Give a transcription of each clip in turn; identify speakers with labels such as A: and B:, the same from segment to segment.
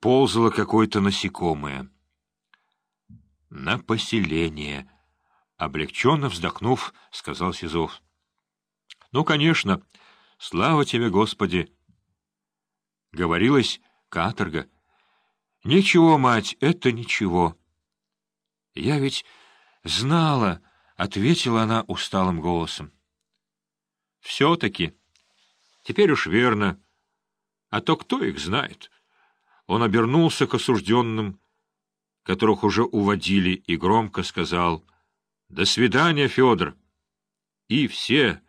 A: ползало какое-то насекомое. «На поселение», — облегченно вздохнув, сказал Сизов. «Ну, конечно, слава тебе, Господи!» Говорилось каторга. «Ничего, мать, это ничего». «Я ведь знала», — ответила она усталым голосом. «Все-таки. Теперь уж верно. А то кто их знает?» Он обернулся к осужденным, которых уже уводили, и громко сказал «До свидания, Федор!» И все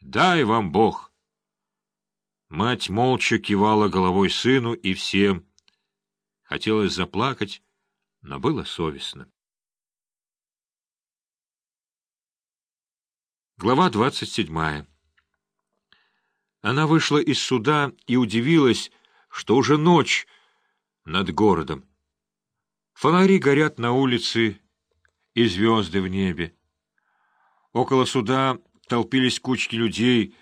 A: «Дай вам Бог!» Мать молча кивала головой сыну и всем. Хотелось заплакать, но было совестно. Глава двадцать седьмая Она вышла из суда и удивилась, что уже ночь над городом. Фонари горят на улице и звезды в небе. Около суда толпились кучки людей,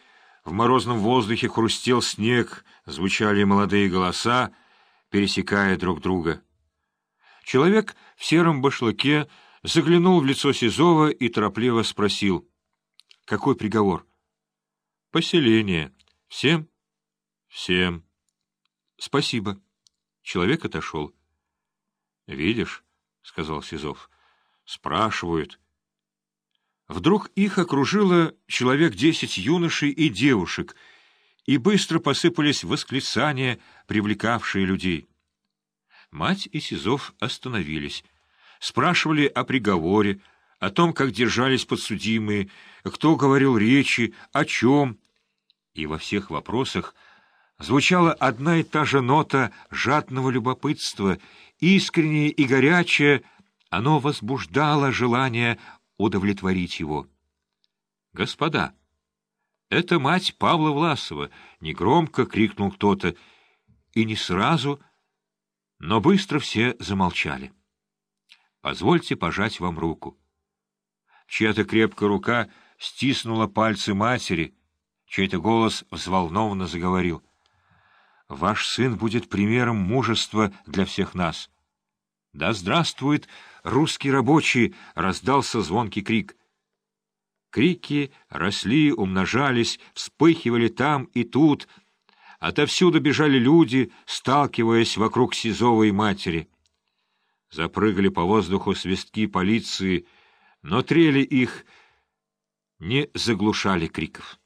A: в морозном воздухе хрустел снег, звучали молодые голоса, пересекая друг друга. Человек в сером башлыке заглянул в лицо Сизова и торопливо спросил. — Какой приговор? — Поселение. Всем? — Всем. — Спасибо. Человек отошел. — Видишь, — сказал Сизов, — спрашивают. Вдруг их окружило человек десять юношей и девушек, и быстро посыпались восклицания, привлекавшие людей. Мать и Сизов остановились, спрашивали о приговоре, о том, как держались подсудимые, кто говорил речи, о чем, и во всех вопросах — звучала одна и та же нота жадного любопытства, искреннее и горячее, оно возбуждало желание удовлетворить его. «Господа, это мать Павла Власова!» — негромко крикнул кто-то, и не сразу, но быстро все замолчали. «Позвольте пожать вам руку». Чья-то крепкая рука стиснула пальцы матери, чей-то голос взволнованно заговорил — Ваш сын будет примером мужества для всех нас. Да здравствует русский рабочий! — раздался звонкий крик. Крики росли, умножались, вспыхивали там и тут. Отовсюду бежали люди, сталкиваясь вокруг Сизовой матери. Запрыгали по воздуху свистки полиции, но трели их не заглушали криков.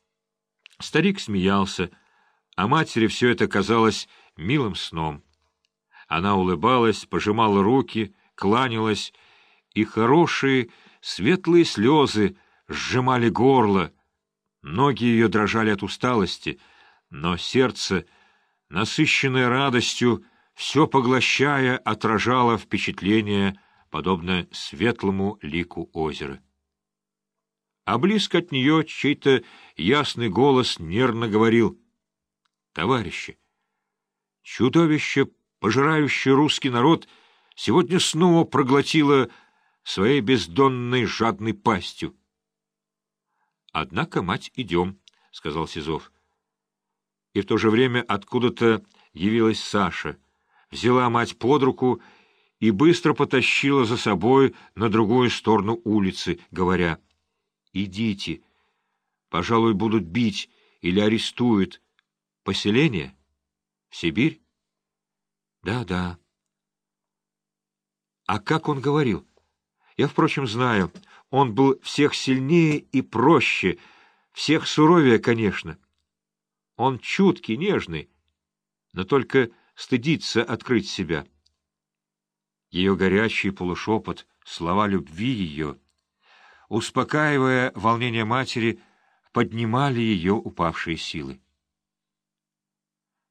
A: Старик смеялся — а матери все это казалось милым сном. Она улыбалась, пожимала руки, кланялась, и хорошие светлые слезы сжимали горло. Ноги ее дрожали от усталости, но сердце, насыщенное радостью, все поглощая, отражало впечатление, подобно светлому лику озера. А близко от нее чей-то ясный голос нервно говорил — Товарищи, чудовище, пожирающее русский народ, сегодня снова проглотило своей бездонной жадной пастью. — Однако, мать, идем, — сказал Сизов. И в то же время откуда-то явилась Саша, взяла мать под руку и быстро потащила за собой на другую сторону улицы, говоря, «Идите, пожалуй, будут бить или арестуют, Поселение? В Сибирь? Да, да. А как он говорил? Я, впрочем, знаю. Он был всех сильнее и проще, всех суровее, конечно. Он чуткий, нежный, но только стыдится открыть себя. Ее горячий полушепот, слова любви ее, успокаивая волнение матери, поднимали ее упавшие силы.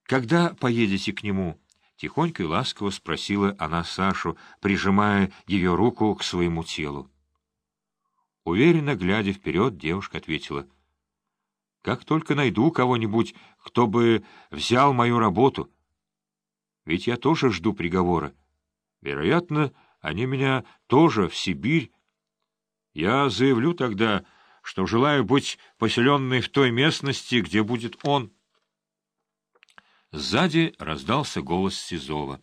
A: «Когда поедете к нему?» — тихонько и ласково спросила она Сашу, прижимая ее руку к своему телу. Уверенно глядя вперед, девушка ответила. «Как только найду кого-нибудь, кто бы взял мою работу. Ведь я тоже жду приговора. Вероятно, они меня тоже в Сибирь. Я заявлю тогда, что желаю быть поселенной в той местности, где будет он». Сзади раздался голос Сизова.